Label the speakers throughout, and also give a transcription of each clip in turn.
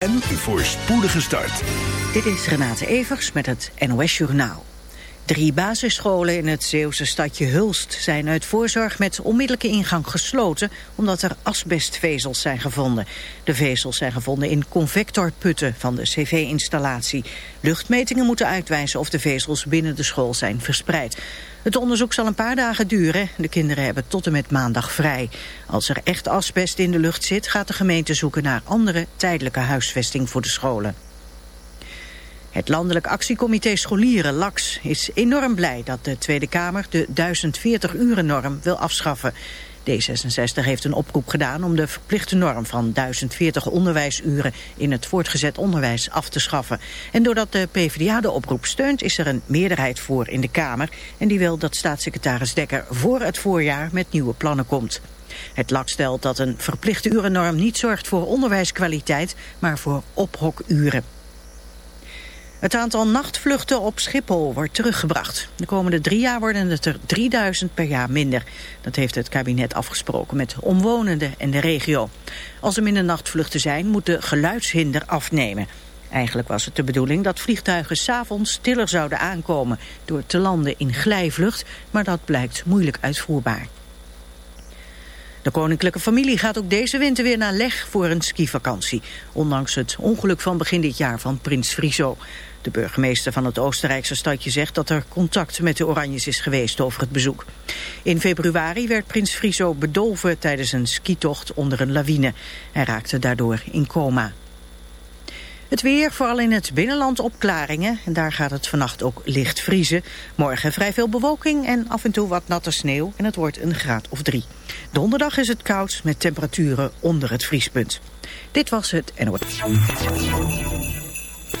Speaker 1: En een voorspoedige start.
Speaker 2: Dit is Renate Evers met het NOS Journaal. Drie basisscholen in het Zeeuwse stadje Hulst zijn uit voorzorg met onmiddellijke ingang gesloten omdat er asbestvezels zijn gevonden. De vezels zijn gevonden in convectorputten van de cv-installatie. Luchtmetingen moeten uitwijzen of de vezels binnen de school zijn verspreid. Het onderzoek zal een paar dagen duren. De kinderen hebben tot en met maandag vrij. Als er echt asbest in de lucht zit, gaat de gemeente zoeken naar andere tijdelijke huisvesting voor de scholen. Het Landelijk Actiecomité Scholieren, LAX, is enorm blij dat de Tweede Kamer de 1040-uren-norm wil afschaffen. D66 heeft een oproep gedaan om de verplichte norm van 1040 onderwijsuren in het voortgezet onderwijs af te schaffen. En doordat de PvdA de oproep steunt is er een meerderheid voor in de Kamer. En die wil dat staatssecretaris Dekker voor het voorjaar met nieuwe plannen komt. Het LAK stelt dat een verplichte urennorm niet zorgt voor onderwijskwaliteit, maar voor ophokuren. Het aantal nachtvluchten op Schiphol wordt teruggebracht. De komende drie jaar worden het er 3000 per jaar minder. Dat heeft het kabinet afgesproken met omwonenden en de regio. Als er minder nachtvluchten zijn, moet de geluidshinder afnemen. Eigenlijk was het de bedoeling dat vliegtuigen s'avonds stiller zouden aankomen... door te landen in glijvlucht, maar dat blijkt moeilijk uitvoerbaar. De koninklijke familie gaat ook deze winter weer naar Leg voor een skivakantie. Ondanks het ongeluk van begin dit jaar van prins Friso. De burgemeester van het Oostenrijkse stadje zegt dat er contact met de Oranjes is geweest over het bezoek. In februari werd prins Friso bedolven tijdens een skitocht onder een lawine. Hij raakte daardoor in coma. Het weer, vooral in het binnenland opklaringen. En daar gaat het vannacht ook licht vriezen. Morgen vrij veel bewolking en af en toe wat natte sneeuw. En het wordt een graad of drie. Donderdag is het koud met temperaturen onder het vriespunt. Dit was het NOS.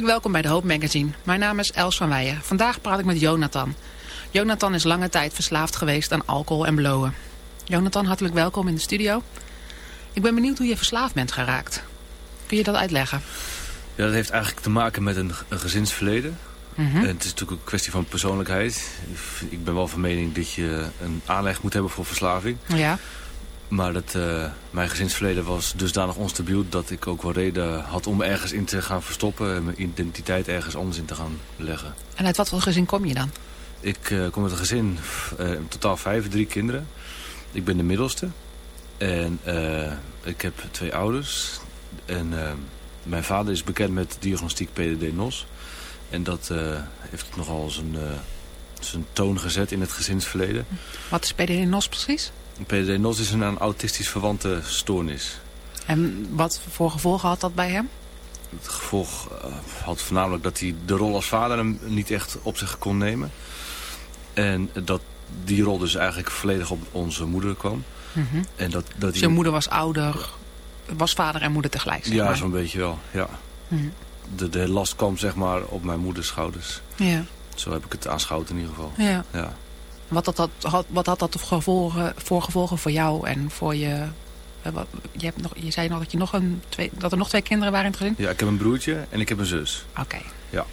Speaker 3: Hartelijk welkom bij de Hoop Magazine. Mijn naam is Els van Weijen. Vandaag praat ik met Jonathan. Jonathan is lange tijd verslaafd geweest aan alcohol en blowen. Jonathan, hartelijk welkom in de studio. Ik ben benieuwd hoe je verslaafd bent geraakt. Kun je dat uitleggen?
Speaker 4: Ja, dat heeft eigenlijk te maken met een, een gezinsverleden.
Speaker 3: Mhm.
Speaker 4: En het is natuurlijk een kwestie van persoonlijkheid. Ik ben wel van mening dat je een aanleg moet hebben voor verslaving.
Speaker 3: Ja.
Speaker 4: Maar dat, eh, mijn gezinsverleden was dusdanig onstabiel dat ik ook wel reden had om ergens in te gaan verstoppen. En mijn identiteit ergens anders in te gaan leggen.
Speaker 3: En uit wat voor gezin kom je dan?
Speaker 4: Ik eh, kom uit een gezin, eh, in totaal vijf, drie kinderen. Ik ben de middelste. En ik heb twee ouders. En mijn vader is bekend met diagnostiek PDD-NOS. En dat heeft nogal zijn, zijn toon gezet in het gezinsverleden.
Speaker 3: Wat is PDD-NOS precies?
Speaker 4: PDD-NOS is een, autistisch verwante stoornis.
Speaker 3: En wat voor gevolgen had dat bij hem?
Speaker 4: Het gevolg eh, had voornamelijk dat hij de rol als vader hem niet echt op zich kon nemen. En dat die rol dus eigenlijk volledig op onze moeder kwam.
Speaker 3: Mhm.
Speaker 4: En dat, dat
Speaker 3: Dus je moeder was ouder, was vader en moeder tegelijk, zeg
Speaker 4: Ja, zo'n beetje wel, ja.
Speaker 3: Mhm.
Speaker 4: De, de last kwam zeg maar op mijn moeders schouders.
Speaker 3: Ja.
Speaker 4: Zo heb ik het aanschouwd in ieder geval.
Speaker 3: Ja.
Speaker 4: ja.
Speaker 3: Wat, had dat, had, wat had dat voor gevolgen, voor gevolgen voor jou en voor je... eh, Wat, je, hebt nog, je zei nog dat, je nog een, twee, dat er nog twee kinderen waren in het gezin?
Speaker 4: Ja, ik heb een broertje en ik heb een zus.
Speaker 3: Oké.
Speaker 4: Ja.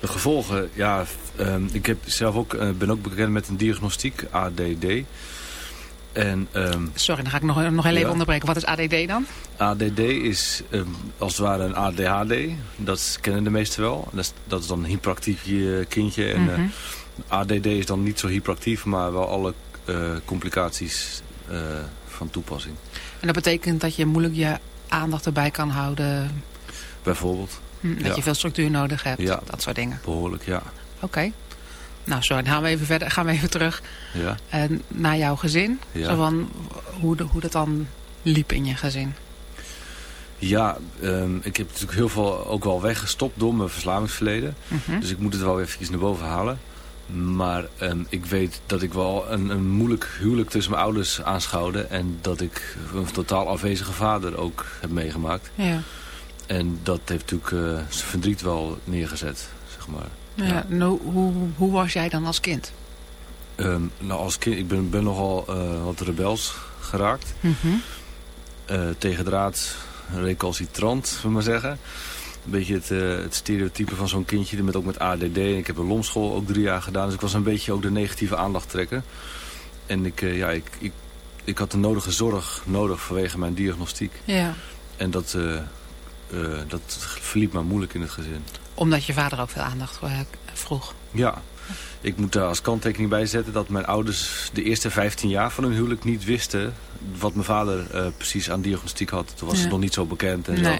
Speaker 4: De gevolgen, ja, ehm, ik heb zelf ook, eh, ben ook bekend met een diagnostiek, ADD. En ehm,
Speaker 3: Sorry, dan ga ik nog, nog heel even
Speaker 4: Ja.
Speaker 3: onderbreken. Wat is ADD dan?
Speaker 4: ADD is ehm, als het ware een ADHD. Dat kennen de meesten wel. Dat is, dat is dan een hyperactief kindje. En,
Speaker 3: Mhm.
Speaker 4: eh, ADD is dan niet zo hyperactief, maar wel alle eh, complicaties eh, van toepassing.
Speaker 3: En dat betekent dat je moeilijk je aandacht erbij kan houden.
Speaker 4: Bijvoorbeeld.
Speaker 3: Hm, dat
Speaker 4: Ja.
Speaker 3: je veel structuur nodig hebt.
Speaker 4: Ja.
Speaker 3: Dat soort dingen.
Speaker 4: Behoorlijk, ja.
Speaker 3: Oké. Nou, sorry, dan gaan we even verder. Gaan we even terug
Speaker 4: ja.
Speaker 3: en naar jouw gezin.
Speaker 4: Ja.
Speaker 3: Zo van hoe, de, hoe dat dan liep in je gezin.
Speaker 4: Ja, ehm, ik heb natuurlijk heel veel ook wel weggestopt door mijn verslavingsverleden.
Speaker 3: Mhm.
Speaker 4: Dus ik moet het wel even naar boven halen. Maar ehm, ik weet dat ik wel een, een moeilijk huwelijk tussen mijn ouders aanschouwde. En dat ik een totaal afwezige vader ook heb meegemaakt.
Speaker 3: Ja.
Speaker 4: En dat heeft natuurlijk eh, zijn verdriet wel neergezet, zeg maar.
Speaker 3: Ja. Nou, hoe, hoe was jij dan als kind?
Speaker 4: Ehm, nou, als kind, ik ben, ben nogal eh, wat rebels geraakt.
Speaker 3: Mhm.
Speaker 4: Eh tegendraad, recalcitrant, zullen we maar zeggen. Een beetje het, eh, het stereotype van zo'n kindje, met, ook met ADD. En ik heb een lomschool ook drie jaar gedaan. Dus ik was een beetje ook de negatieve aandacht trekken. En ik, eh, ja, ik, ik, ik had de nodige zorg nodig vanwege mijn diagnostiek.
Speaker 3: Ja.
Speaker 4: En dat, eh, dat verliep maar moeilijk in het gezin.
Speaker 3: Omdat je vader ook veel aandacht vroeg.
Speaker 4: Ja, ik moet daar als kanttekening bij zetten dat mijn ouders de eerste 15 jaar van hun huwelijk niet wisten wat mijn vader precies aan diagnostiek had. Toen was
Speaker 3: Ja.
Speaker 4: het nog niet zo bekend en
Speaker 3: Nee.
Speaker 4: zo.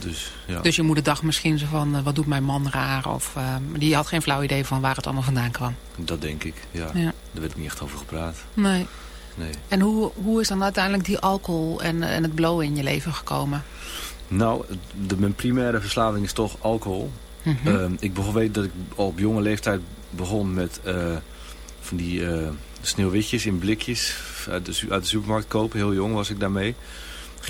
Speaker 4: Dus ja.
Speaker 3: Dus je moeder dacht misschien zo van, eh, wat doet mijn man raar? Of eh, die had geen flauw idee van waar het allemaal vandaan kwam.
Speaker 4: dat denk ik, ja.
Speaker 3: Ja.
Speaker 4: Daar werd niet echt over gepraat.
Speaker 3: Nee.
Speaker 4: Nee.
Speaker 3: En hoe, hoe is dan uiteindelijk die alcohol en, en het blowen in je leven gekomen?
Speaker 4: Nou, de, mijn primaire verslaving is toch alcohol.
Speaker 3: Mhm.
Speaker 4: Ehm, ik begon, weet dat ik al op jonge leeftijd begon met eh, van die eh, sneeuwwitjes in blikjes uit de, uit de supermarkt kopen. Heel jong was ik daarmee.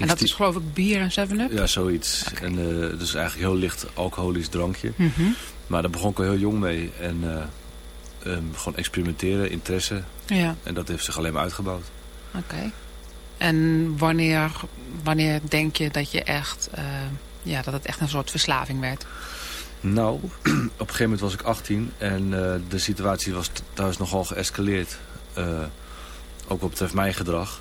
Speaker 3: En dat is geloof ik bier en 7-up?
Speaker 4: Ja, zoiets. En uh, dus eigenlijk heel licht alcoholisch drankje.
Speaker 3: Mhm.
Speaker 4: Maar daar begon ik al heel jong mee. En uh, um, gewoon experimenteren, interesse.
Speaker 3: Ja.
Speaker 4: En dat heeft zich alleen maar uitgebouwd.
Speaker 3: Oké. Okay. En wanneer, wanneer denk je dat je echt, uh, ja, dat het echt een soort verslaving werd?
Speaker 4: Nou, op een gegeven moment was ik 18 en de situatie was thuis nogal geëscaleerd. Ook wat betreft mijn gedrag.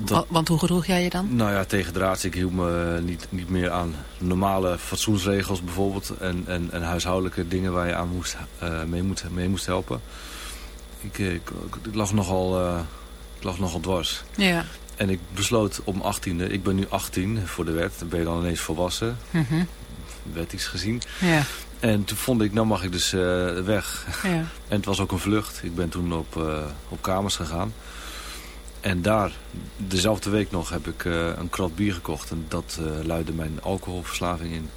Speaker 3: Dat, Want hoe gedroeg jij je dan?
Speaker 4: Nou ja, tegen draads. Ik hield me niet, niet meer aan normale fatsoensregels bijvoorbeeld. En, en, en huishoudelijke dingen waar je aan moest, uh, mee, moet, mee moest helpen. Ik, ik, ik, lag nogal, uh, ik lag nogal dwars.
Speaker 3: Ja.
Speaker 4: En ik besloot om 18e, ik ben nu 18 voor de wet. Dan ben je dan ineens volwassen.
Speaker 3: Mm -hmm.
Speaker 4: Wettigs gezien.
Speaker 3: Ja.
Speaker 4: En toen vond ik, nou mag ik dus uh, weg.
Speaker 3: Ja.
Speaker 4: En het was ook een vlucht. Ik ben toen op, op kamers gegaan. En daar, dezelfde week nog, heb ik uh, een krat bier gekocht. En dat uh, luidde mijn alcoholverslaving in.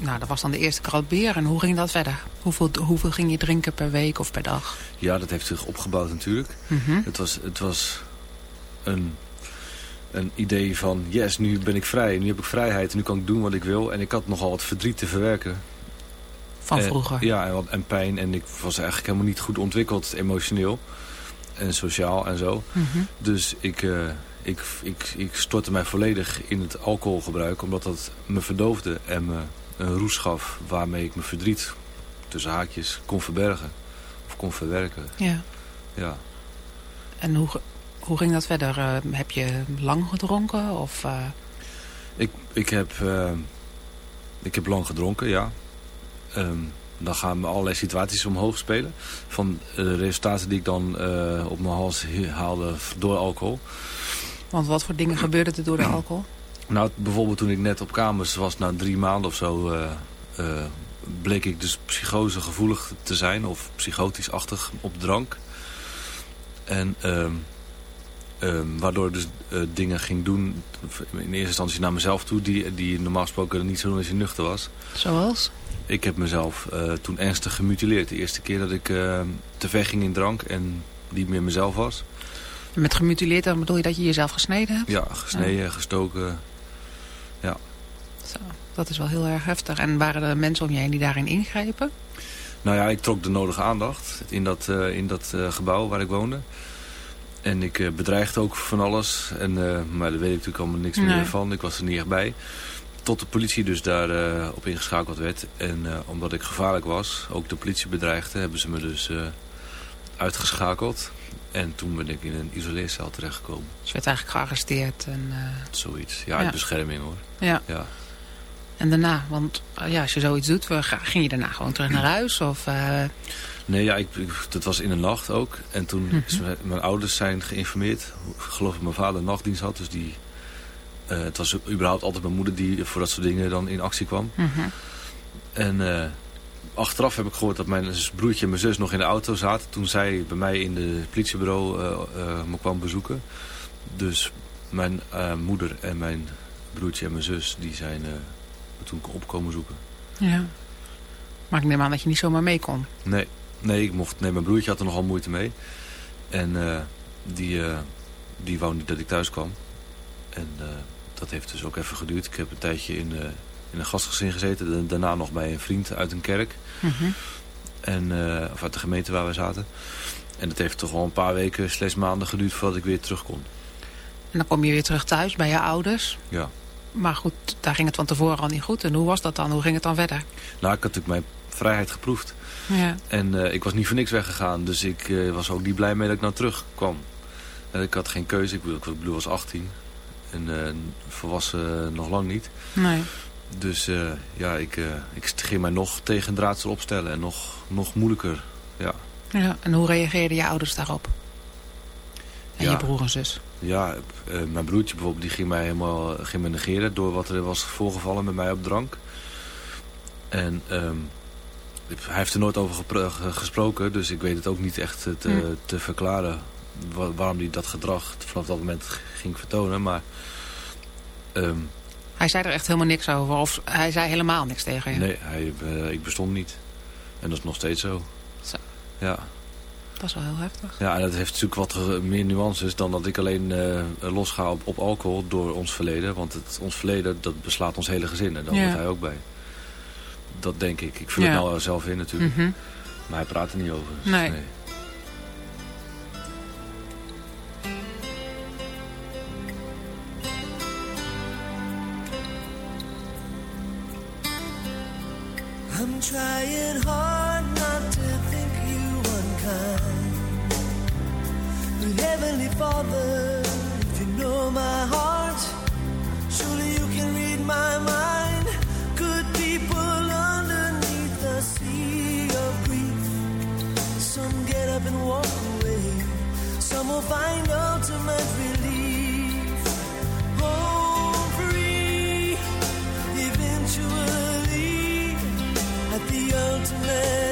Speaker 3: Nou, dat was dan de eerste krat bier. En hoe ging dat verder? Hoeveel, hoeveel ging je drinken per week of per dag?
Speaker 4: Ja, dat heeft zich opgebouwd natuurlijk.
Speaker 3: Mhm.
Speaker 4: Het was, het was een, een idee van, yes, nu ben ik vrij. Nu heb ik vrijheid en nu kan ik doen wat ik wil. En ik had nogal wat verdriet te verwerken.
Speaker 3: Van
Speaker 4: En-
Speaker 3: vroeger?
Speaker 4: ja, en, wat, en pijn. En ik was eigenlijk helemaal niet goed ontwikkeld emotioneel. En sociaal en zo.
Speaker 3: Mhm.
Speaker 4: Dus ik, eh, ik, ik, ik stortte mij volledig in het alcoholgebruik. Omdat dat me verdoofde en me een roes gaf waarmee ik mijn verdriet tussen haakjes kon verbergen. Of kon verwerken.
Speaker 3: Ja.
Speaker 4: Ja.
Speaker 3: En hoe, hoe ging dat verder? Eh, heb je lang gedronken? Of, eh,
Speaker 4: Ik, ik, heb, eh, ik heb lang gedronken, ja. Ehm, dan gaan me allerlei situaties omhoog spelen. Van de resultaten die ik dan op mijn hals haalde door alcohol.
Speaker 3: want wat voor dingen gebeurde er door de alcohol?
Speaker 4: Nou, bijvoorbeeld toen ik net op kamers was, na drie maanden of zo... eh, eh, bleek ik dus psychosegevoelig te zijn of psychotisch-achtig op drank. En ehm, ehm, waardoor ik dus eh, dingen ging doen, in eerste instantie naar mezelf toe... die, die normaal gesproken niet zo doen als je nuchter was.
Speaker 3: Zoals?
Speaker 4: Ik heb mezelf toen ernstig gemutileerd. De eerste keer dat ik eh, te ver ging in drank en niet meer mezelf was.
Speaker 3: Met gemutileerd, dan bedoel je dat je jezelf gesneden hebt?
Speaker 4: Ja, gesneden, gestoken. Ja.
Speaker 3: Zo, dat is wel heel erg heftig. En waren er mensen om je heen die daarin ingrepen?
Speaker 4: Nou ja, ik trok de nodige aandacht in dat, eh, in dat eh, gebouw waar ik woonde. En ik eh, bedreigde ook van alles. En, maar daar weet ik natuurlijk allemaal niks
Speaker 3: Nee.
Speaker 4: meer van. Ik was er niet echt bij. Tot de politie dus daar eh, op ingeschakeld werd. En omdat ik gevaarlijk was, ook de politie bedreigde, hebben ze me dus uitgeschakeld. En toen ben ik in een isoleercel terechtgekomen.
Speaker 3: Dus je werd eigenlijk gearresteerd. En, eh,
Speaker 4: Zoiets. Ja,
Speaker 3: Ja.
Speaker 4: uit bescherming hoor.
Speaker 3: ja.
Speaker 4: Ja.
Speaker 3: En daarna, want eh, ja, als je zoiets doet, ging je daarna gewoon terug naar huis? Of, eh,
Speaker 4: Nee, ja, ik, dat was in de nacht ook. En toen
Speaker 3: Mhm.
Speaker 4: is mijn, mijn ouders zijn geïnformeerd. Ik geloof dat mijn vader nachtdienst had. Dus die, het was überhaupt altijd mijn moeder die voor dat soort dingen dan in actie kwam.
Speaker 3: mhm.
Speaker 4: En achteraf heb ik gehoord dat mijn broertje en mijn zus nog in de auto zaten. Toen zij bij mij in het politiebureau eh, me kwam bezoeken. Dus Mijn eh, moeder en mijn broertje en mijn zus, die zijn uh, toen opkomen zoeken.
Speaker 3: Ja. Maar ik neem aan dat je niet zomaar mee kon.
Speaker 4: Nee, nee, ik mocht, nee mijn broertje had er nogal moeite mee. En uh, die, die wou niet dat ik thuis kwam. En dat heeft dus ook even geduurd. Ik heb een tijdje in, in een gastgezin gezeten. Daarna nog bij een vriend uit een kerk.
Speaker 3: Mm -hmm.
Speaker 4: en, of uit de gemeente waar wij zaten. En het heeft toch wel een paar weken, slechts maanden geduurd voordat ik weer terug kon.
Speaker 3: En dan kom je weer terug thuis bij je ouders.
Speaker 4: Ja.
Speaker 3: Maar goed, daar ging het van tevoren al niet goed. En hoe was dat dan? Hoe ging het dan verder?
Speaker 4: Nou, ik had natuurlijk mijn vrijheid geproefd.
Speaker 3: Ja.
Speaker 4: En uh, ik was niet voor niks weggegaan. Dus ik uh, was ook niet blij mee dat ik nou terugkwam. En ik had geen keuze. Ik bedoel, ik was 18. En uh, volwassen nog lang niet.
Speaker 3: Nee.
Speaker 4: Dus ja, ik, ik ging mij nog tegen draadsel opstellen. En nog, nog moeilijker. Ja.
Speaker 3: ja. En hoe reageerden je ouders daarop? En
Speaker 4: ja.
Speaker 3: je broer en zus?
Speaker 4: Ja, uh, mijn broertje bijvoorbeeld, die ging mij helemaal ging me negeren door wat er was voorgevallen met mij op drank. En um, hij heeft er nooit over gesproken, dus ik weet het ook niet echt te, te verklaren wa waarom hij dat gedrag vanaf dat moment ging vertonen. Maar um,
Speaker 3: hij zei er echt helemaal niks over, of hij zei helemaal niks tegen je?
Speaker 4: nee, hij, uh, ik bestond niet. En dat is nog steeds zo.
Speaker 3: Zo.
Speaker 4: Ja.
Speaker 3: Dat is wel heel heftig.
Speaker 4: Ja, en dat heeft natuurlijk wat meer nuances dan dat ik alleen uh, losga op, op alcohol door ons verleden. Want het, ons verleden, dat beslaat ons hele gezin. En daar
Speaker 3: Ja.
Speaker 4: hoort hij ook bij. Dat denk ik. Ik vul
Speaker 3: Ja.
Speaker 4: het nou zelf in natuurlijk.
Speaker 3: Mhm.
Speaker 4: Maar hij praat er niet over. dus
Speaker 3: Nee.
Speaker 5: Trying hard not to think you unkind. But Heavenly Father, if you know my heart, surely you can read my mind. Good people underneath the sea of grief. Some get up and walk away. Some will find ultimate relief. Home
Speaker 3: Darling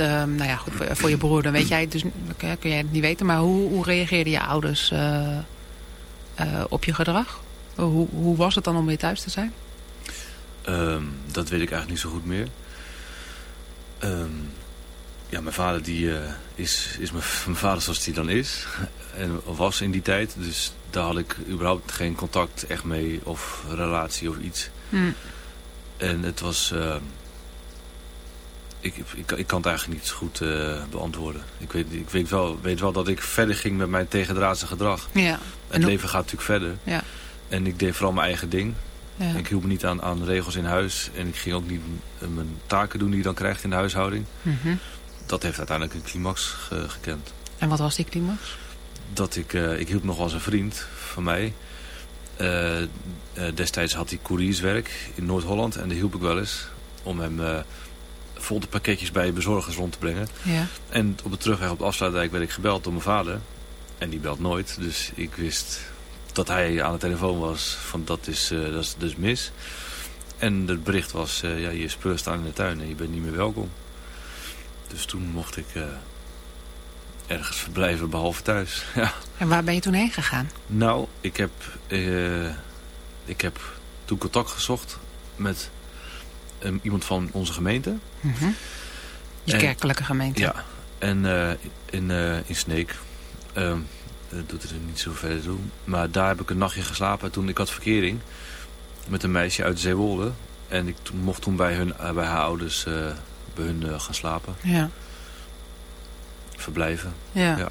Speaker 3: Uh, nou ja, goed voor, voor, je broer, dan weet jij het dus, kun jij het niet weten. Maar hoe, hoe reageerden je ouders uh, uh, op je gedrag? Hoe, hoe was het dan om weer thuis te zijn?
Speaker 4: Um, dat weet ik eigenlijk niet zo goed meer. Um, ja, mijn vader die, uh, is, is mijn, mijn, vader zoals hij dan is. En was in die tijd. Dus daar had ik überhaupt geen contact echt mee. Of relatie of iets.
Speaker 3: Hmm.
Speaker 4: En het was... Uh, ik, ik, ik kan het eigenlijk niet goed uh, beantwoorden. Ik, weet, ik weet, wel, weet wel dat ik verder ging met mijn tegendraadse gedrag.
Speaker 3: Ja.
Speaker 4: Het leven gaat natuurlijk verder.
Speaker 3: Ja.
Speaker 4: En ik deed vooral mijn eigen ding.
Speaker 3: Ja.
Speaker 4: Ik hield me niet aan, aan regels in huis. En ik ging ook niet mijn taken doen die je dan krijgt in de huishouding.
Speaker 3: Mm -hmm.
Speaker 4: Dat heeft uiteindelijk een climax ge gekend.
Speaker 3: En wat was die climax?
Speaker 4: Dat ik, uh, ik hielp nog als een vriend van mij. Uh, destijds had hij courierswerk in Noord-Holland. En daar hielp ik wel eens. Om hem vol de pakketjes bij bezorgers rond te brengen.
Speaker 3: Ja.
Speaker 4: En op de terugweg op de afsluitdijk werd ik gebeld door mijn vader. En die belt nooit. Dus ik wist dat hij aan de telefoon was van dat is, uh, dat is dus mis. En het bericht was, uh, ja, je spullen staan in de tuin en je bent niet meer welkom. Dus toen mocht ik uh, ergens verblijven behalve thuis. ja.
Speaker 3: En waar ben je toen heen gegaan?
Speaker 4: Nou, ik heb, ik heb toen contact gezocht met um, iemand van onze gemeente.
Speaker 3: Mm -hmm. Je en, kerkelijke gemeente.
Speaker 4: Ja, en in, in Sneek. Um, dat doet er niet zo verder toe. Maar daar heb ik een nachtje geslapen. Toen ik had verkering met een meisje uit Zeewolde. En ik mocht toen bij, hun, bij haar ouders uh, bij hun uh, gaan slapen.
Speaker 3: Ja.
Speaker 4: Verblijven.
Speaker 3: Ja.
Speaker 4: ja.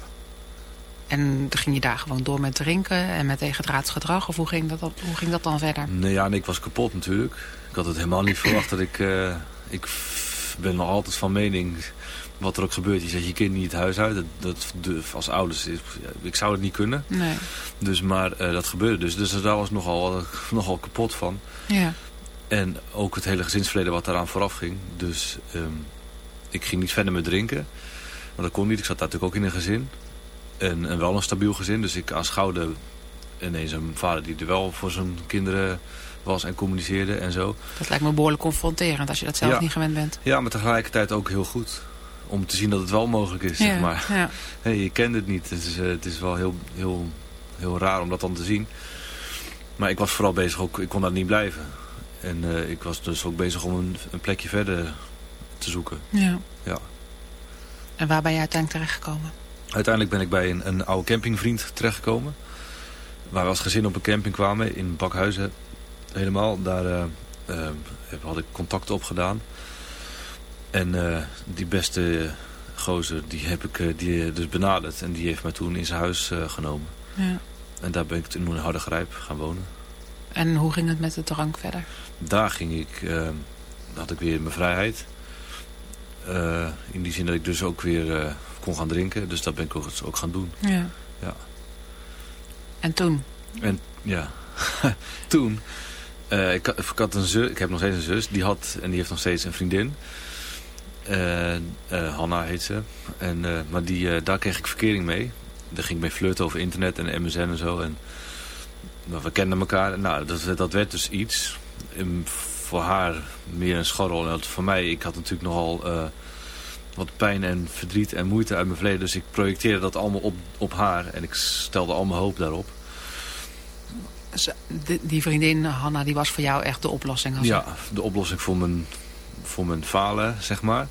Speaker 3: En ging je daar gewoon door met drinken en met tegendraads gedrag? Of hoe ging dat, hoe ging dat dan verder?
Speaker 4: Nee, ja, nee, ik was kapot natuurlijk. Ik had het helemaal niet verwacht dat ik... Uh, ik ben nog altijd van mening wat er ook gebeurt, je zet je kind niet het huis uit. Dat, dat als ouders, ik zou het niet kunnen.
Speaker 3: Nee.
Speaker 4: Dus, maar uh, dat gebeurde dus. Dus daar was nogal, nogal kapot van.
Speaker 3: Ja.
Speaker 4: En ook het hele gezinsverleden wat daaraan vooraf ging. Dus um, ik ging niet verder met drinken. Want dat kon niet. Ik zat natuurlijk ook in een gezin. En, en wel een stabiel gezin. Dus ik aanschouwde ineens een vader die er wel voor zijn kinderen was en communiceerde en zo.
Speaker 3: Dat lijkt me behoorlijk confronterend als je dat zelf
Speaker 4: ja.
Speaker 3: niet gewend bent.
Speaker 4: Ja, maar tegelijkertijd ook heel goed om te zien dat het wel mogelijk is,
Speaker 3: ja,
Speaker 4: zeg maar.
Speaker 3: Ja.
Speaker 4: Hey, je kent het niet. Het is, uh, het is wel heel, heel, heel raar om dat dan te zien. Maar ik was vooral bezig, ook, ik kon daar niet blijven. En uh, ik was dus ook bezig om een, een, plekje verder te zoeken.
Speaker 3: Ja.
Speaker 4: ja.
Speaker 3: En waar ben je uiteindelijk terechtgekomen?
Speaker 4: Uiteindelijk ben ik bij een, een oude campingvriend terechtgekomen. Waar we als gezin op een camping kwamen, in Bakhuizen helemaal. Daar uh, had ik contact opgedaan. En uh, die beste gozer, die heb ik die, dus benaderd. En die heeft mij toen in zijn huis genomen.
Speaker 3: Ja.
Speaker 4: En daar ben ik toen in Hardergrijp gaan wonen.
Speaker 3: En hoe ging het met de drank verder?
Speaker 4: Daar ging ik, had ik weer mijn vrijheid. in die zin dat ik dus ook weer kon gaan drinken. Dus dat ben ik ook, ook gaan doen.
Speaker 3: Ja.
Speaker 4: ja.
Speaker 3: En toen?
Speaker 4: En ja, toen... ik, ik, had een zus, ik heb nog steeds een zus. Die had, en die heeft nog steeds een vriendin. Uh, Hanna heet ze. En, maar die, daar kreeg ik verkering mee. Daar ging ik mee flirten over internet en MSN en zo. En, maar we kenden elkaar. Nou, dat, dat werd dus iets. Voor haar meer een scharrel. En voor mij, ik had natuurlijk nogal wat pijn en verdriet en moeite uit mijn verleden. Dus ik projecteerde dat allemaal op, op haar. En ik stelde al mijn hoop daarop.
Speaker 3: Die vriendin, Hanna, die was voor jou echt de oplossing? Als
Speaker 4: ja, de oplossing voor mijn voor mijn falen, zeg maar.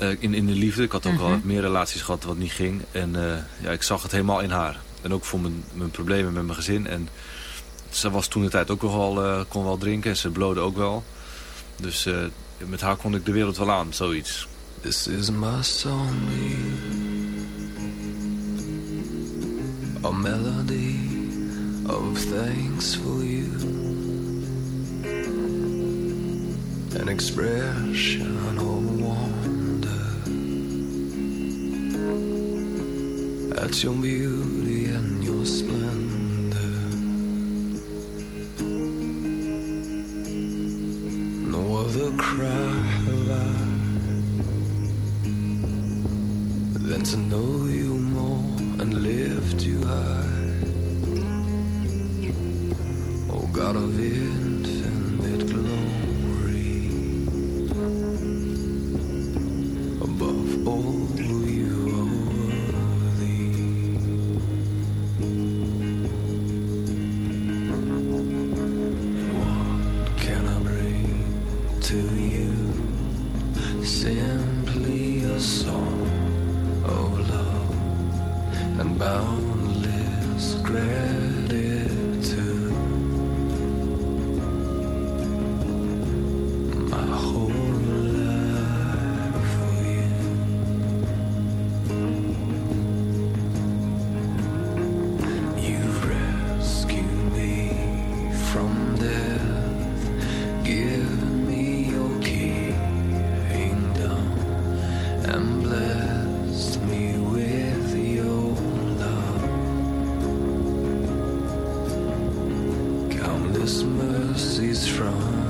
Speaker 4: Uh, in, in de liefde. Ik had ook -hmm. wel meer relaties gehad wat niet ging. En uh, ja, ik zag het helemaal in haar. En ook voor mijn, mijn problemen met mijn gezin. En ze was toen de tijd ook nog wel, uh, kon wel drinken. En ze blode ook wel. Dus met haar kon ik de wereld wel aan, zoiets.
Speaker 5: This is my song A melody of thanks for you an expression of wonder at your beauty and your splendor. No other cry have I than to know you more and lift you high. Oh God of infinite
Speaker 6: Countless mercies from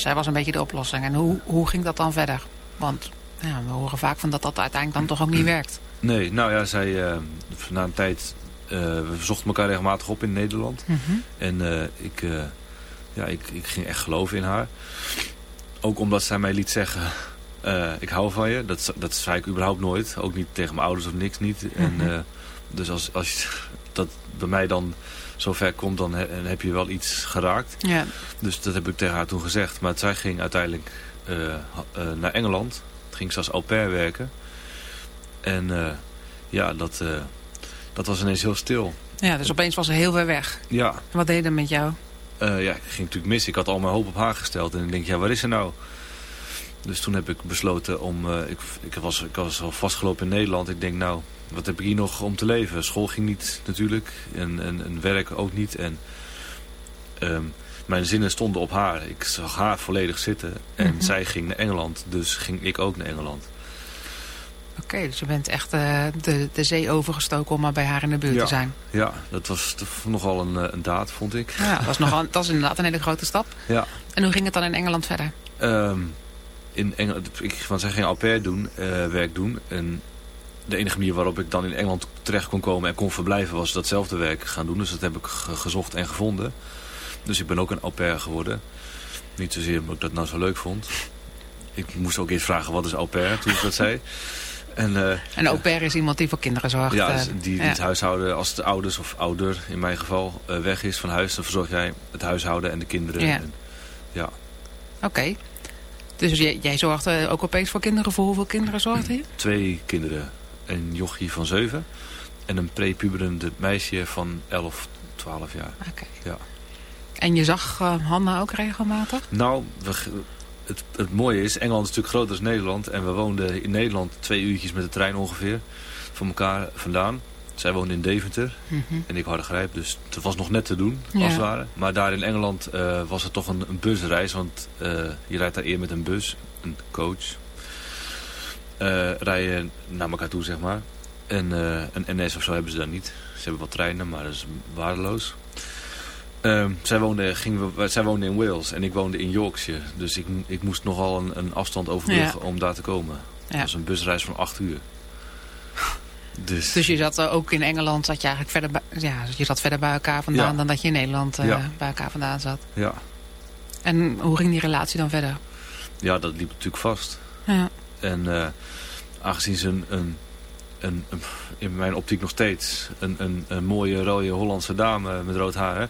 Speaker 3: Dus hij was een beetje de oplossing. En hoe, hoe ging dat dan verder? Want ja, we horen vaak van dat dat uiteindelijk dan toch ook niet werkt.
Speaker 4: Nee, nou ja, zij, eh, na een tijd, eh, we zochten elkaar regelmatig op in Nederland.
Speaker 3: Mhm.
Speaker 4: En eh, ik, ja, ik, ik ging echt geloven in haar. Ook omdat zij mij liet zeggen, ik hou van je. Dat, dat zei ik überhaupt nooit. Ook niet tegen mijn ouders of niks niet. En,
Speaker 3: Mhm.
Speaker 4: dus als, als je, dat bij mij dan zo ver komt, dan he- heb je wel iets geraakt.
Speaker 3: Ja.
Speaker 4: Dus dat heb ik tegen haar toen gezegd. Maar zij ging uiteindelijk eh, eh, naar Engeland. Ging ze als au pair werken. En eh, ja, dat, dat was ineens heel stil.
Speaker 3: Ja, dus opeens was ze heel ver weg.
Speaker 4: Ja,
Speaker 3: En wat deed dat met jou?
Speaker 4: Ja, ik ging natuurlijk mis. Ik had al mijn hoop op haar gesteld. En ik denk, ja, waar is ze nou? Dus toen heb ik besloten om... eh, ik, ik, was, ik was al vastgelopen in Nederland. Ik denk, nou, wat heb ik hier nog om te leven? School ging niet natuurlijk. En, en, en werk ook niet. En ehm, mijn zinnen stonden op haar. Ik zag haar volledig zitten. En
Speaker 3: Mhm.
Speaker 4: zij ging naar Engeland. Dus ging ik ook naar Engeland.
Speaker 3: Oké, dus je bent echt eh, de, de zee overgestoken om maar bij haar in de buurt
Speaker 4: Ja.
Speaker 3: te zijn.
Speaker 4: Ja, dat was toch nogal een, eh, een daad, vond ik.
Speaker 3: Ja, dat, was nogal, dat is inderdaad een hele grote stap.
Speaker 4: Ja.
Speaker 3: En hoe ging het dan in Engeland verder?
Speaker 4: Ehm, in Engeland, ik, want zij ging au pair doen, eh, werk doen. En de enige manier waarop ik dan in Engeland terecht kon komen en kon verblijven was datzelfde werk gaan doen. Dus dat heb ik ge- gezocht en gevonden. Dus ik ben ook een au pair geworden. Niet zozeer omdat ik dat nou zo leuk vond. Ik moest ook eerst vragen wat is au pair toen ik dat zei. En, eh,
Speaker 3: Een au pair is iemand die voor kinderen zorgt.
Speaker 4: ja,
Speaker 3: eh,
Speaker 4: die, die
Speaker 3: ja.
Speaker 4: het huishouden, als de ouders of ouder in mijn geval weg is van huis, dan verzorg jij het huishouden en de kinderen.
Speaker 3: Ja.
Speaker 4: En, ja.
Speaker 3: Oké. Dus jij, jij zorgde ook opeens voor kinderen. Voor hoeveel kinderen zorgde je?
Speaker 4: twee kinderen. Een jochie van zeven en een prepuberende meisje van 11, 12 jaar.
Speaker 3: Oké.
Speaker 4: Ja.
Speaker 3: En je zag eh, Hanna ook regelmatig?
Speaker 4: Nou, we, het, het mooie is, Engeland is natuurlijk groter dan Nederland. En we woonden in Nederland twee uurtjes met de trein ongeveer van elkaar vandaan. Zij woonde in Deventer
Speaker 3: Mhm.
Speaker 4: en ik Hardergrijp, dus het was nog net te doen,
Speaker 3: Ja.
Speaker 4: als het ware. Maar daar in Engeland eh, was het toch een, een busreis, want eh, je rijdt daar eer met een bus, een coach. eh rijden naar elkaar toe, zeg maar. En een NS of zo hebben ze daar niet. Ze hebben wat treinen, maar dat is waardeloos. Ehm, zij, woonde, ging, zij woonde in Wales en ik woonde in Yorkshire. Dus ik, ik moest nogal een, een afstand overbruggen
Speaker 3: Ja.
Speaker 4: om daar te komen.
Speaker 3: Ja.
Speaker 4: Dat was een busreis van acht uur. Dus,
Speaker 3: Dus je zat eh, ook in Engeland, zat je eigenlijk verder bij, ja, je zat verder bij elkaar vandaan
Speaker 4: Ja.
Speaker 3: dan dat je in Nederland eh,
Speaker 4: Ja.
Speaker 3: bij elkaar vandaan zat.
Speaker 4: ja.
Speaker 3: En hoe ging die relatie dan verder?
Speaker 4: ja, dat liep natuurlijk vast.
Speaker 3: Ja.
Speaker 4: En eh, aangezien ze een, een, een, een- in mijn optiek nog steeds een, een, een mooie rode Hollandse dame met rood haar hè,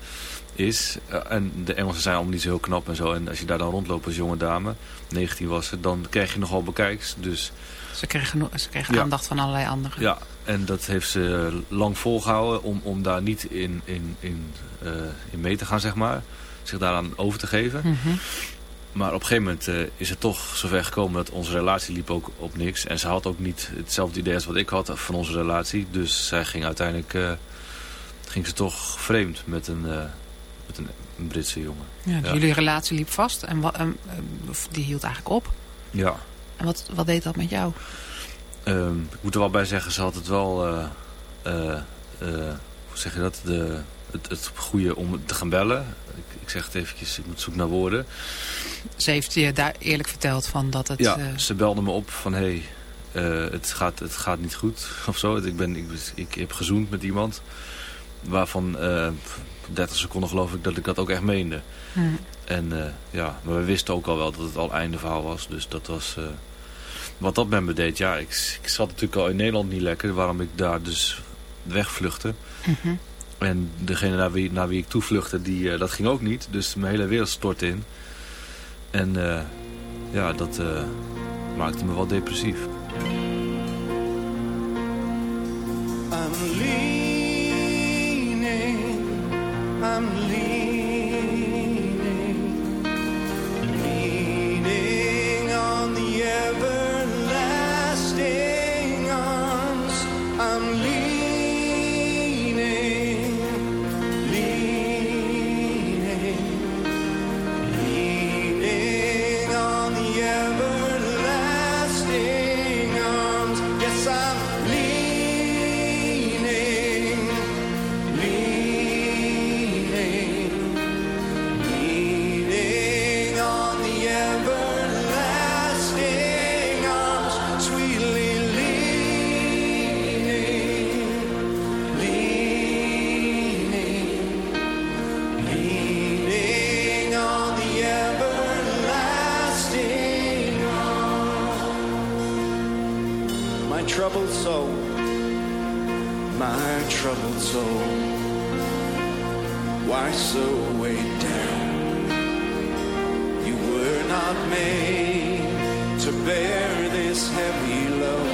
Speaker 4: is. en de Engelsen zijn allemaal niet zo heel knap en zo. En als je daar dan rondloopt als jonge dame, 19 was ze, dan krijg je nogal bekijks. Dus
Speaker 3: Ze kregen, ze kregen
Speaker 4: Ja.
Speaker 3: aandacht van allerlei anderen.
Speaker 4: ja, en dat heeft ze lang volgehouden om, om daar niet in, in, in, eh, in mee te gaan, zeg maar. Zich daaraan over te geven.
Speaker 3: Mhm.
Speaker 4: Maar op een gegeven moment eh, is het toch zover gekomen dat onze relatie liep ook op niks. En ze had ook niet hetzelfde idee als wat ik had van onze relatie. Dus zij ging uiteindelijk eh, ging ze toch vreemd met een, met een, een Britse jongen.
Speaker 3: Ja, dus
Speaker 4: Ja.
Speaker 3: Jullie relatie liep vast en die hield eigenlijk op.
Speaker 4: Ja.
Speaker 3: En wat, wat deed dat met jou?
Speaker 4: Ehm, ik moet er wel bij zeggen, ze had het wel, eh, eh, eh, hoe zeg je dat, de, het, het goede om te gaan bellen. Ik, ik zeg het eventjes, ik moet zoeken naar woorden.
Speaker 3: Ze heeft je daar eerlijk verteld van dat het...
Speaker 4: ja, ze belde me op van, hé, hey, het, gaat, het gaat niet goed of zo. Ik, ben, ik, ik heb gezoend met iemand waarvan eh 30 seconden geloof ik dat ik dat ook echt meende.
Speaker 3: hm.
Speaker 4: En ja, maar we wisten ook al wel dat het al einde verhaal was. Dus dat was... wat dat met me deed, ja, ik, ik zat natuurlijk al in Nederland niet lekker. Waarom ik daar dus wegvluchtte.
Speaker 3: Mhm.
Speaker 4: En degene naar wie, naar wie ik toevluchtte, die, eh, dat ging ook niet. Dus mijn hele wereld stortte in. En eh, ja, dat eh, maakte me wel depressief.
Speaker 7: I'm leaning, I'm leaning, why so weighed down? You were not made to bear this heavy load.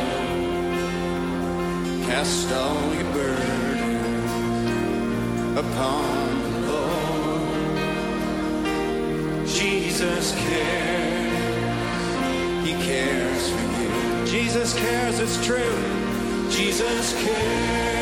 Speaker 7: Cast all your burdens upon the Lord. Jesus cares. He cares for you. Jesus cares, it's true. Jesus cares.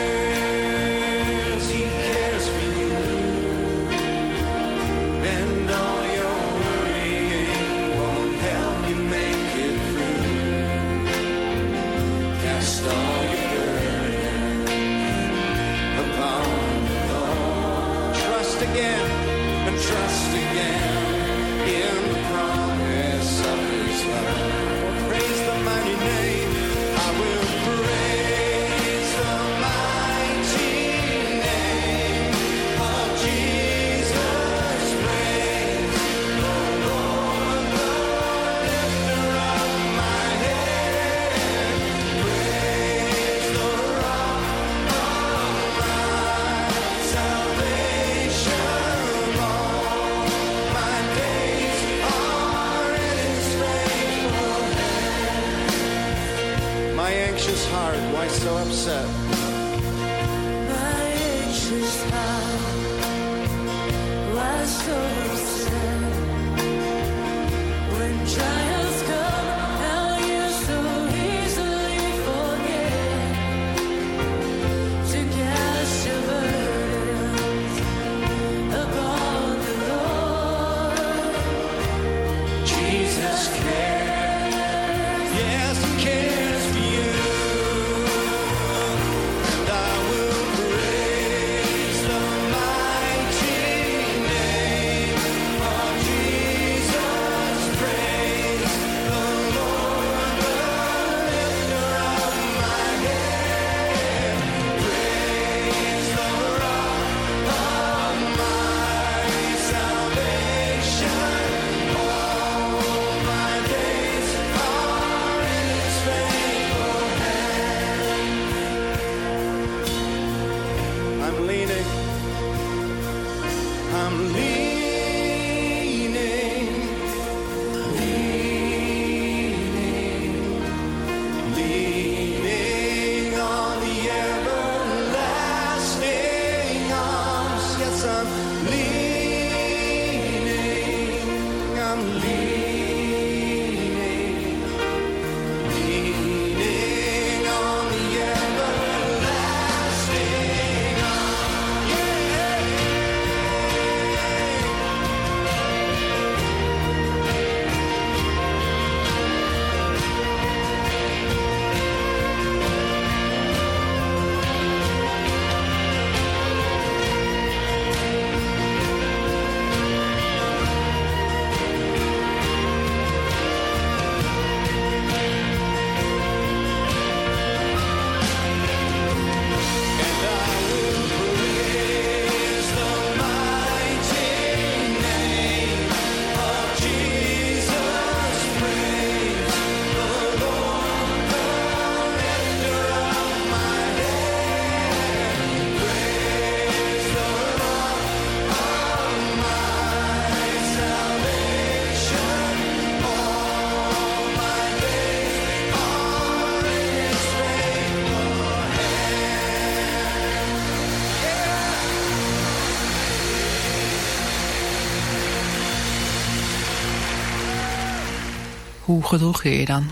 Speaker 3: Hoe gedroeg je je dan?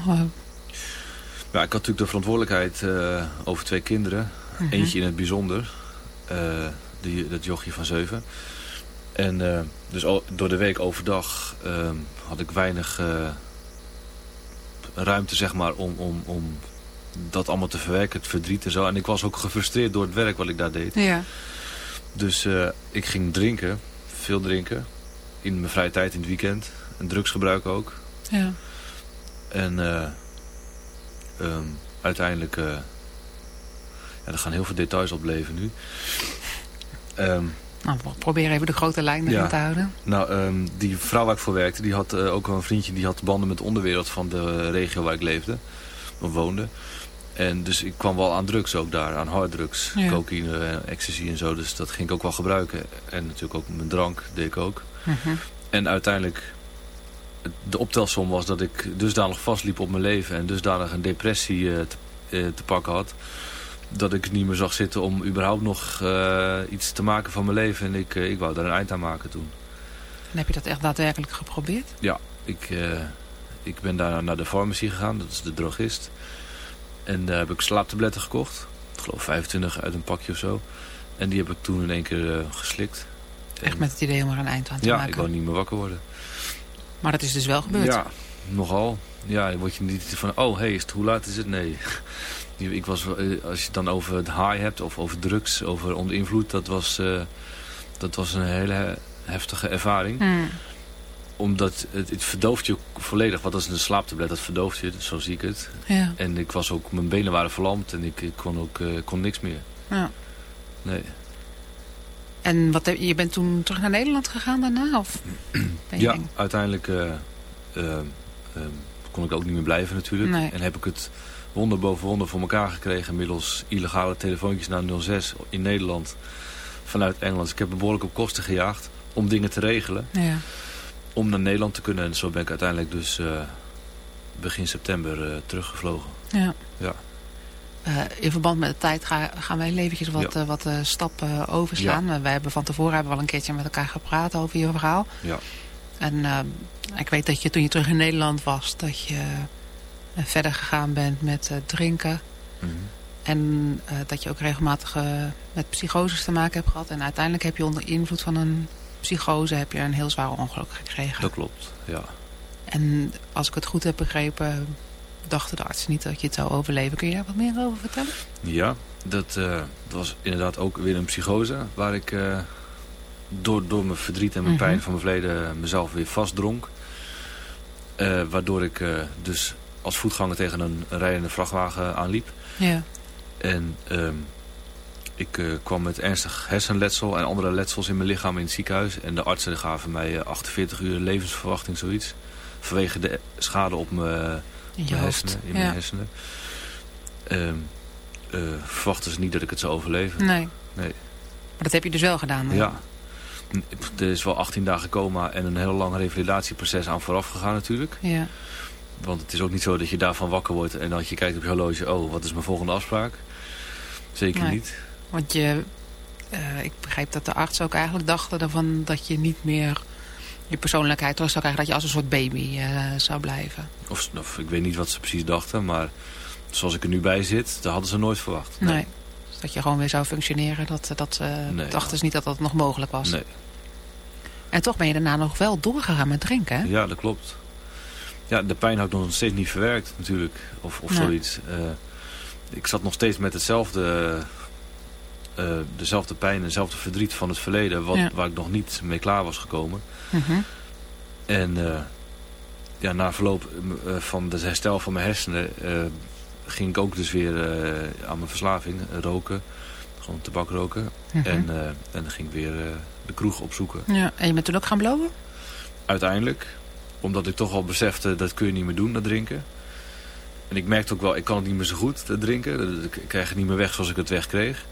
Speaker 4: Ja, ik had natuurlijk de verantwoordelijkheid eh, over twee kinderen.
Speaker 3: Mhm.
Speaker 4: Eentje in het bijzonder. eh, die, dat jochie van zeven. En eh, dus door de week overdag had ik weinig ruimte zeg maar, om, om, om dat allemaal te verwerken. Het verdriet en zo. En ik was ook gefrustreerd door het werk wat ik daar deed.
Speaker 3: Ja.
Speaker 4: Dus ik ging drinken. Veel drinken. In mijn vrije tijd in het weekend. En drugsgebruik ook.
Speaker 3: Ja.
Speaker 4: En eh, ehm, uiteindelijk... eh ja, er gaan heel veel details opleven nu. Ehm,
Speaker 3: Nou, probeer even de grote lijn erin
Speaker 4: Ja.
Speaker 3: te houden.
Speaker 4: nou, ehm, die vrouw waar ik voor werkte, die had eh, ook wel een vriendje... die had banden met de onderwereld van de regio waar ik leefde. Of woonde. En dus ik kwam wel aan drugs ook daar. Aan harddrugs.
Speaker 3: Ja.
Speaker 4: Cocaïne, en ecstasy en zo. Dus dat ging ik ook wel gebruiken. En natuurlijk ook mijn drank deed ik ook.
Speaker 3: Mhm.
Speaker 4: En uiteindelijk, de optelsom was dat ik dusdanig vastliep op mijn leven en dusdanig een depressie eh, te, eh, te pakken had. Dat ik niet meer zag zitten om überhaupt nog eh, iets te maken van mijn leven. En ik, ik wou daar een eind aan maken toen.
Speaker 3: En heb je dat echt daadwerkelijk geprobeerd?
Speaker 4: Ja, ik, ik ben daar naar de farmacie gegaan, dat is de drogist. En daar heb ik slaaptabletten gekocht. Ik geloof 25 uit een pakje of zo. En die heb ik toen in één keer uh, geslikt.
Speaker 3: Echt met het idee om er een eind aan te
Speaker 4: ja,
Speaker 3: maken?
Speaker 4: Ja, ik wou niet meer wakker worden.
Speaker 3: Maar dat is dus wel gebeurd?
Speaker 4: Ja, nogal. Ja, dan word je niet van, oh, hey, is het, hoe laat is het? Nee. Ik was, eh, als je het dan over het high hebt, of over drugs, over onder invloed, dat was, uh, dat was een hele heftige ervaring.
Speaker 3: Hmm.
Speaker 4: Omdat het, het verdooft je volledig. Wat als een slaaptablet, dat verdooft je, zo zie ik het.
Speaker 3: Ja.
Speaker 4: En ik was ook, mijn benen waren verlamd en ik, ik kon ook uh, kon niks meer.
Speaker 3: Ja.
Speaker 4: Nee.
Speaker 3: En wat, je bent toen terug naar Nederland gegaan daarna? Of
Speaker 4: ja, uiteindelijk uh, uh, kon ik ook niet meer blijven natuurlijk.
Speaker 3: Nee.
Speaker 4: En heb ik het wonder boven wonder voor elkaar gekregen... middels illegale telefoontjes naar 06 in Nederland vanuit Engeland. Dus ik heb me behoorlijk op kosten gejaagd om dingen te regelen.
Speaker 3: Ja.
Speaker 4: Om naar Nederland te kunnen. En zo ben ik uiteindelijk dus uh, begin september teruggevlogen.
Speaker 3: Ja.
Speaker 4: ja.
Speaker 3: Uh, in verband met de tijd ga, gaan wij eventjes wat,
Speaker 4: ja.
Speaker 3: wat stappen overslaan.
Speaker 4: Ja.
Speaker 3: wij hebben van tevoren hebben we al een keertje met elkaar gepraat over je verhaal.
Speaker 4: Ja.
Speaker 3: En ik weet dat je toen je terug in Nederland was... dat je verder gegaan bent met drinken.
Speaker 4: Mm -hmm.
Speaker 3: En dat je ook regelmatig met psychoses te maken hebt gehad. En uiteindelijk heb je onder invloed van een psychose heb je een heel zwaar ongeluk gekregen.
Speaker 4: Dat klopt, ja.
Speaker 3: En als ik het goed heb begrepen, dachten de artsen niet dat je het zou overleven. Kun je daar wat meer over vertellen?
Speaker 4: Ja, dat, was inderdaad ook weer een psychose. Waar ik door, door mijn verdriet en mijn
Speaker 3: -hmm.
Speaker 4: pijn van mijn verleden mezelf weer vastdronk. waardoor ik dus als voetganger tegen een rijdende vrachtwagen aanliep.
Speaker 3: Ja.
Speaker 4: En um, ik uh, kwam met ernstig hersenletsel en andere letsels in mijn lichaam in het ziekenhuis. En de artsen gaven mij uh, 48 uur levensverwachting, zoiets. Vanwege de schade op mijn,
Speaker 3: in je
Speaker 4: mijn
Speaker 3: hoofd.
Speaker 4: hersenen. In
Speaker 3: ja.
Speaker 4: mijn hersenen. Um, uh, verwachten ze niet dat ik het zou overleven.
Speaker 3: Nee.
Speaker 4: nee.
Speaker 3: Maar dat heb je dus wel gedaan?
Speaker 4: Ja. Er is wel 18 dagen coma en een heel lang revalidatieproces aan vooraf gegaan natuurlijk.
Speaker 3: Ja.
Speaker 4: Want het is ook niet zo dat je daarvan wakker wordt en dat je kijkt op je horloge, oh, wat is mijn volgende afspraak? Zeker
Speaker 3: nee.
Speaker 4: niet.
Speaker 3: Want je, uh, ik begreep dat de arts ook eigenlijk dachten ervan dat je niet meer je persoonlijkheid terug zou krijgen, dat je als een soort baby uh, zou blijven.
Speaker 4: Of, of, ik weet niet wat ze precies dachten, maar zoals ik er nu bij zit, dat hadden ze nooit verwacht.
Speaker 3: Nee. nee. Dus dat je gewoon weer zou functioneren, dat, dat uh,
Speaker 4: nee,
Speaker 3: dachten ze niet dat dat nog mogelijk was.
Speaker 4: Nee.
Speaker 3: En toch ben je daarna nog wel doorgegaan met drinken, hè?
Speaker 4: Ja, dat klopt. Ja, de pijn had ik nog steeds niet verwerkt natuurlijk. Of, of
Speaker 3: Nee.
Speaker 4: zoiets. Uh, ik zat nog steeds met hetzelfde, uh, dezelfde pijn en hetzelfde verdriet van het verleden. Wat,
Speaker 3: Ja.
Speaker 4: Waar ik nog niet mee klaar was gekomen.
Speaker 3: Mhm.
Speaker 4: En uh, ja, na verloop uh, van het herstel van mijn hersenen ging ik ook dus weer aan mijn verslaving roken. Gewoon tabak roken.
Speaker 3: Mhm.
Speaker 4: En, en dan ging ik weer de kroeg opzoeken.
Speaker 3: Ja. En je bent toen ook gaan blowen?
Speaker 4: Uiteindelijk. Omdat ik toch al besefte, dat kun je niet meer doen, dat drinken. En ik merkte ook wel, ik kan het niet meer zo goed, dat drinken. Ik krijg het niet meer weg zoals ik het wegkreeg.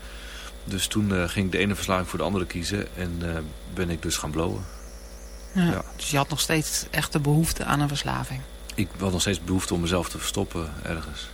Speaker 4: Dus toen uh, ging ik de ene verslaving voor de andere kiezen. En uh, ben ik dus gaan blowen.
Speaker 3: Ja.
Speaker 4: Ja.
Speaker 3: Dus je had nog steeds echt de behoefte aan een verslaving?
Speaker 4: Ik had nog steeds behoefte om mezelf te verstoppen ergens.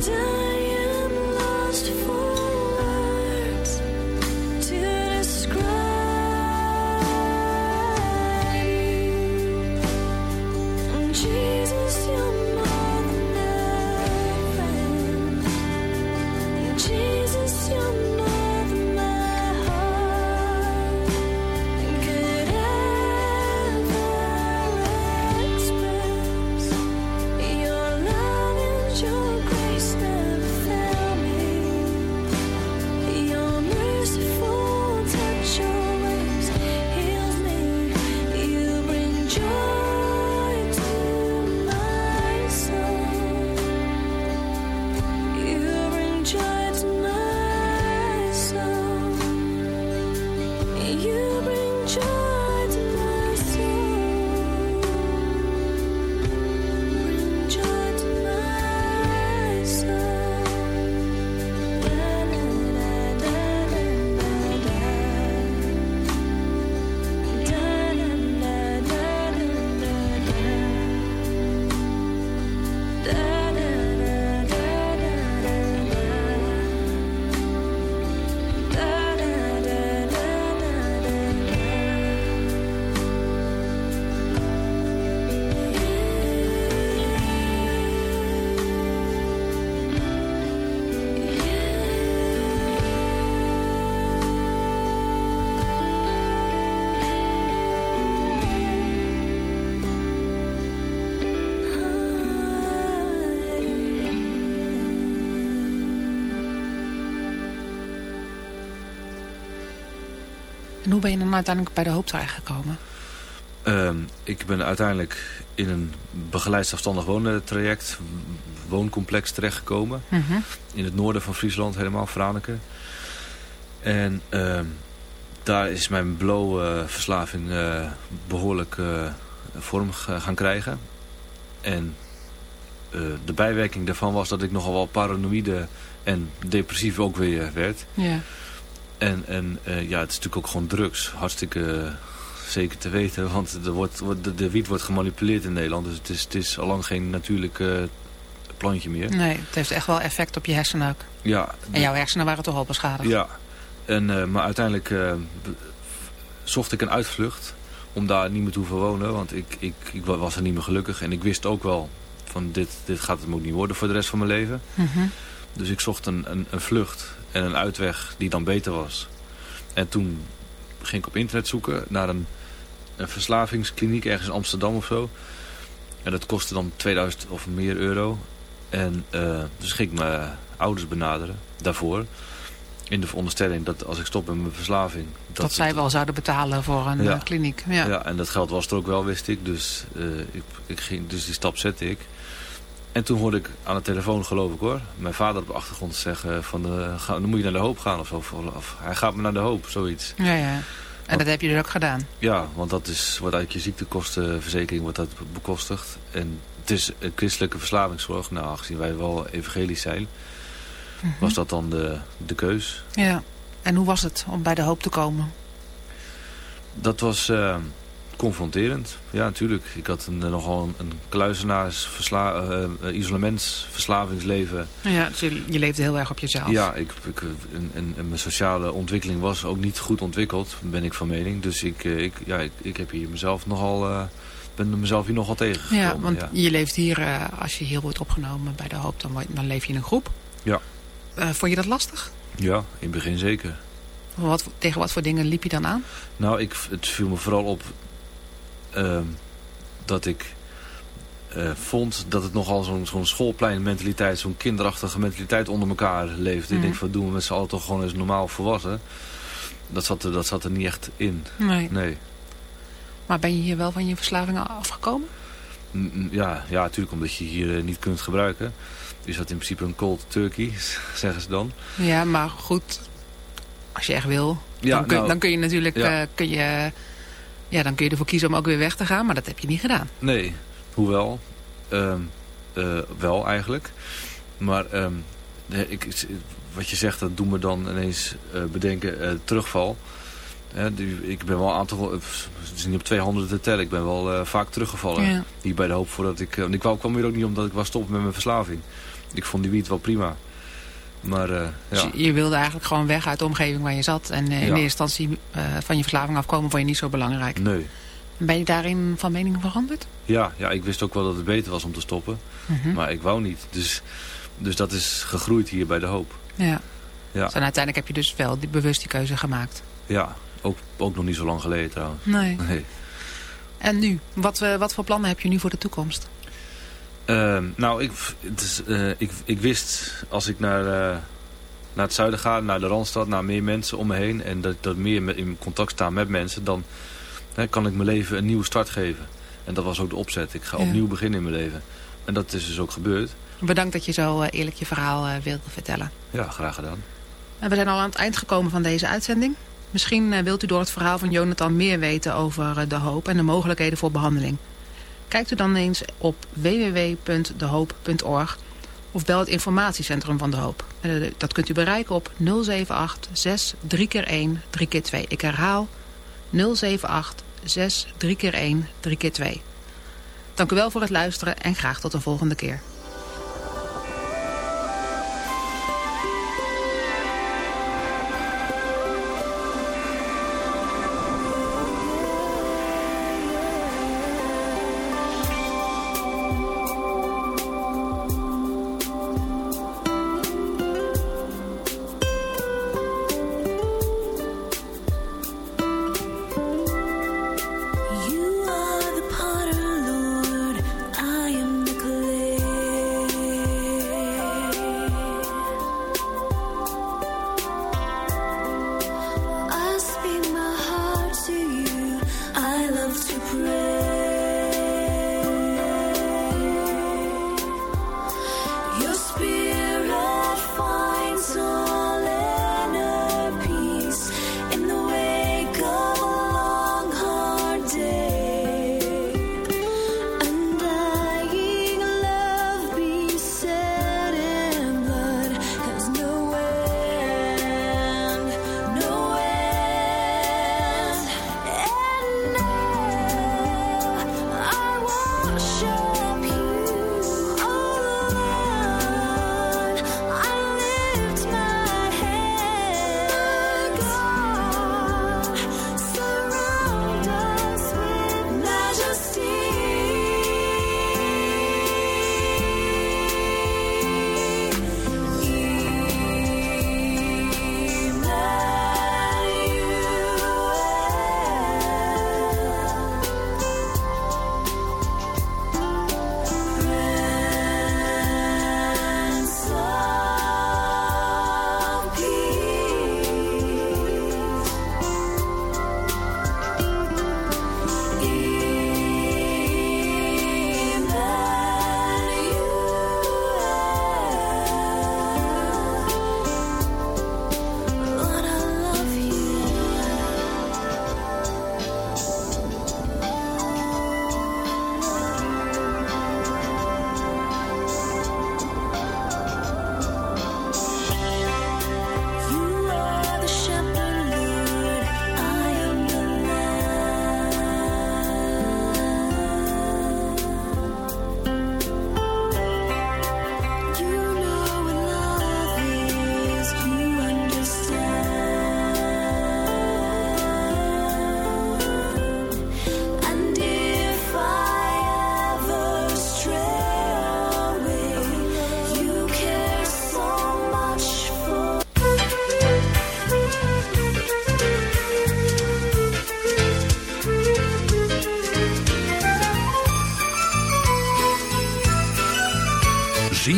Speaker 5: down
Speaker 3: En hoe ben je dan uiteindelijk bij de hoop terechtgekomen?
Speaker 4: Ehm, ik ben uiteindelijk in een begeleid zelfstandig wonen traject, wooncomplex terechtgekomen.
Speaker 3: Mhm.
Speaker 4: In het noorden van Friesland, helemaal, Franeker. En ehm, daar is mijn blow-verslaving eh, behoorlijk eh, vorm gaan krijgen. En eh, de bijwerking daarvan was dat ik nogal wel paranoïde en depressief ook weer werd.
Speaker 3: Ja.
Speaker 4: En, en eh, ja, het is natuurlijk ook gewoon drugs. Hartstikke eh, zeker te weten. Want er wordt, wordt, de, de wiet wordt gemanipuleerd in Nederland. Dus het is, het is al lang geen natuurlijk eh, plantje meer.
Speaker 3: Nee, het heeft echt wel effect op je hersenen ook.
Speaker 4: Ja,
Speaker 3: En jouw hersenen waren toch al beschadigd?
Speaker 4: ja. En, maar uiteindelijk zocht ik een uitvlucht om daar niet meer te hoeven wonen. Want ik, ik, ik wa- was er niet meer gelukkig. En ik wist ook wel van dit, dit gaat het ook niet worden voor de rest van mijn leven.
Speaker 3: Mhm.
Speaker 4: Dus ik zocht een, een, een vlucht en een uitweg die dan beter was. En toen ging ik op internet zoeken naar een, een verslavingskliniek ergens in Amsterdam of zo. En dat kostte dan 2000 of meer euro. En eh, dus ging ik mijn ouders benaderen daarvoor. In de veronderstelling dat als ik stop met mijn verslaving...
Speaker 3: Dat, zij wel zouden betalen voor een
Speaker 4: Ja.
Speaker 3: eh, kliniek. Ja.
Speaker 4: Ja. en dat geld was er ook wel, wist ik. Dus, eh, ik, ik ging, dus die stap zette ik. En toen hoorde ik aan de telefoon, geloof ik hoor, mijn vader op de achtergrond zeggen van, eh, ga, dan moet je naar de hoop gaan of zo. Of, of hij gaat me naar de hoop, zoiets.
Speaker 3: ja, ja. En dat heb je dus ook gedaan.
Speaker 4: Ja, want dat is wat uit je ziektekostenverzekering wordt dat bekostigd. En het is een christelijke verslavingszorg. Nou, aangezien wij wel evangelisch zijn,
Speaker 3: Mhm.
Speaker 4: was dat dan de, de keus.
Speaker 3: Ja. En hoe was het om bij de hoop te komen?
Speaker 4: Dat was eh, confronterend. Ja, natuurlijk. Ik had een, eh, nogal een, een kluizenaars versla, eh, eh, isolementsverslavingsleven.
Speaker 3: Ja, dus je, je leefde heel erg op jezelf.
Speaker 4: Ja, ik, ik, en, mijn sociale ontwikkeling was ook niet goed ontwikkeld, ben ik van mening. Dus ik, ik, ja, ik, ik heb hier mezelf nogal, eh, ben mezelf hier nogal tegengekomen.
Speaker 3: Ja, want
Speaker 4: ja.
Speaker 3: je leeft hier, als je hier wordt opgenomen bij de hoop, dan, dan leef je in een groep.
Speaker 4: Ja.
Speaker 3: Vond je dat lastig?
Speaker 4: ja, in het begin zeker.
Speaker 3: Wat, tegen wat voor dingen liep je dan aan?
Speaker 4: Nou, ik, het viel me vooral op ehm, dat ik eh, vond dat het nogal zo'n zo'n schoolpleinmentaliteit, zo'n kinderachtige mentaliteit onder elkaar leefde. Ik
Speaker 3: Mhm.
Speaker 4: denk van doen we met z'n allen toch gewoon eens normaal volwassen. Dat zat, er, dat zat er niet echt in.
Speaker 3: Nee.
Speaker 4: Nee.
Speaker 3: Maar ben je hier wel van je verslavingen afgekomen?
Speaker 4: N- Ja, ja, natuurlijk omdat je hier eh, niet kunt gebruiken. Is dat in principe een cold turkey, zeggen ze dan.
Speaker 3: Ja, maar goed, als je echt wil,
Speaker 4: Ja,
Speaker 3: dan, kun,
Speaker 4: nou,
Speaker 3: dan kun je natuurlijk
Speaker 4: ja.
Speaker 3: eh, kun je, ja, dan kun je ervoor kiezen om ook weer weg te gaan. Maar dat heb je niet gedaan.
Speaker 4: Nee, hoewel. ehm, eh, wel eigenlijk. Maar ehm, de- ik, wat je zegt, dat doet me dan ineens eh, bedenken eh, terugval. Die- ik ben wel een aantal, het is niet op twee handen te tellen. Ik ben wel vaak teruggevallen.
Speaker 3: Ja.
Speaker 4: Hier bij de hoop voordat ik... want ik kwam hier ook niet omdat ik was stoppen met mijn verslaving. Ik vond die wiet wel prima. Maar eh,
Speaker 3: Dus
Speaker 4: ja.
Speaker 3: je- je wilde eigenlijk gewoon weg uit de omgeving waar je zat. En eh, in
Speaker 4: Ja.
Speaker 3: eerste instantie eh, van je verslaving afkomen vond je niet zo belangrijk.
Speaker 4: Nee.
Speaker 3: Ben je daarin van mening veranderd?
Speaker 4: Ja, ja, ik wist ook wel dat het beter was om te stoppen.
Speaker 3: Mhm.
Speaker 4: Maar ik wou niet. Dus, dus dat is gegroeid hier bij de hoop.
Speaker 3: Ja.
Speaker 4: Ja.
Speaker 3: Dus en uiteindelijk heb je dus wel die, bewust die keuze gemaakt.
Speaker 4: Ja, ook, ook nog niet zo lang geleden trouwens.
Speaker 3: Nee.
Speaker 4: Nee.
Speaker 3: En nu? Wat, wat voor plannen heb je nu voor de toekomst?
Speaker 4: Ehm, nou, ik, het is, eh, ik, ik wist als ik naar, eh, naar het zuiden ga, naar de Randstad, naar meer mensen om me heen... en dat, dat meer met, in contact staan met mensen, dan hè, kan ik mijn leven een nieuwe start geven. En dat was ook de opzet. Ik ga
Speaker 3: Ja.
Speaker 4: opnieuw beginnen in mijn leven. En dat is dus ook gebeurd.
Speaker 3: Bedankt dat je zo eh, eerlijk je verhaal wilde vertellen.
Speaker 4: Ja, graag gedaan.
Speaker 3: En we zijn al aan het eind gekomen van deze uitzending. Misschien wilt u door het verhaal van Jonathan meer weten over de hoop en de mogelijkheden voor behandeling. Kijkt u dan eens op www.dehoop.org of bel het informatiecentrum van De Hoop. Eh, Dat kunt u bereiken op 078 6 3 keer 1 3 keer 2. Ik herhaal 078 6 3 keer 1 3 keer 2. Dank u wel voor het luisteren en graag tot de volgende keer.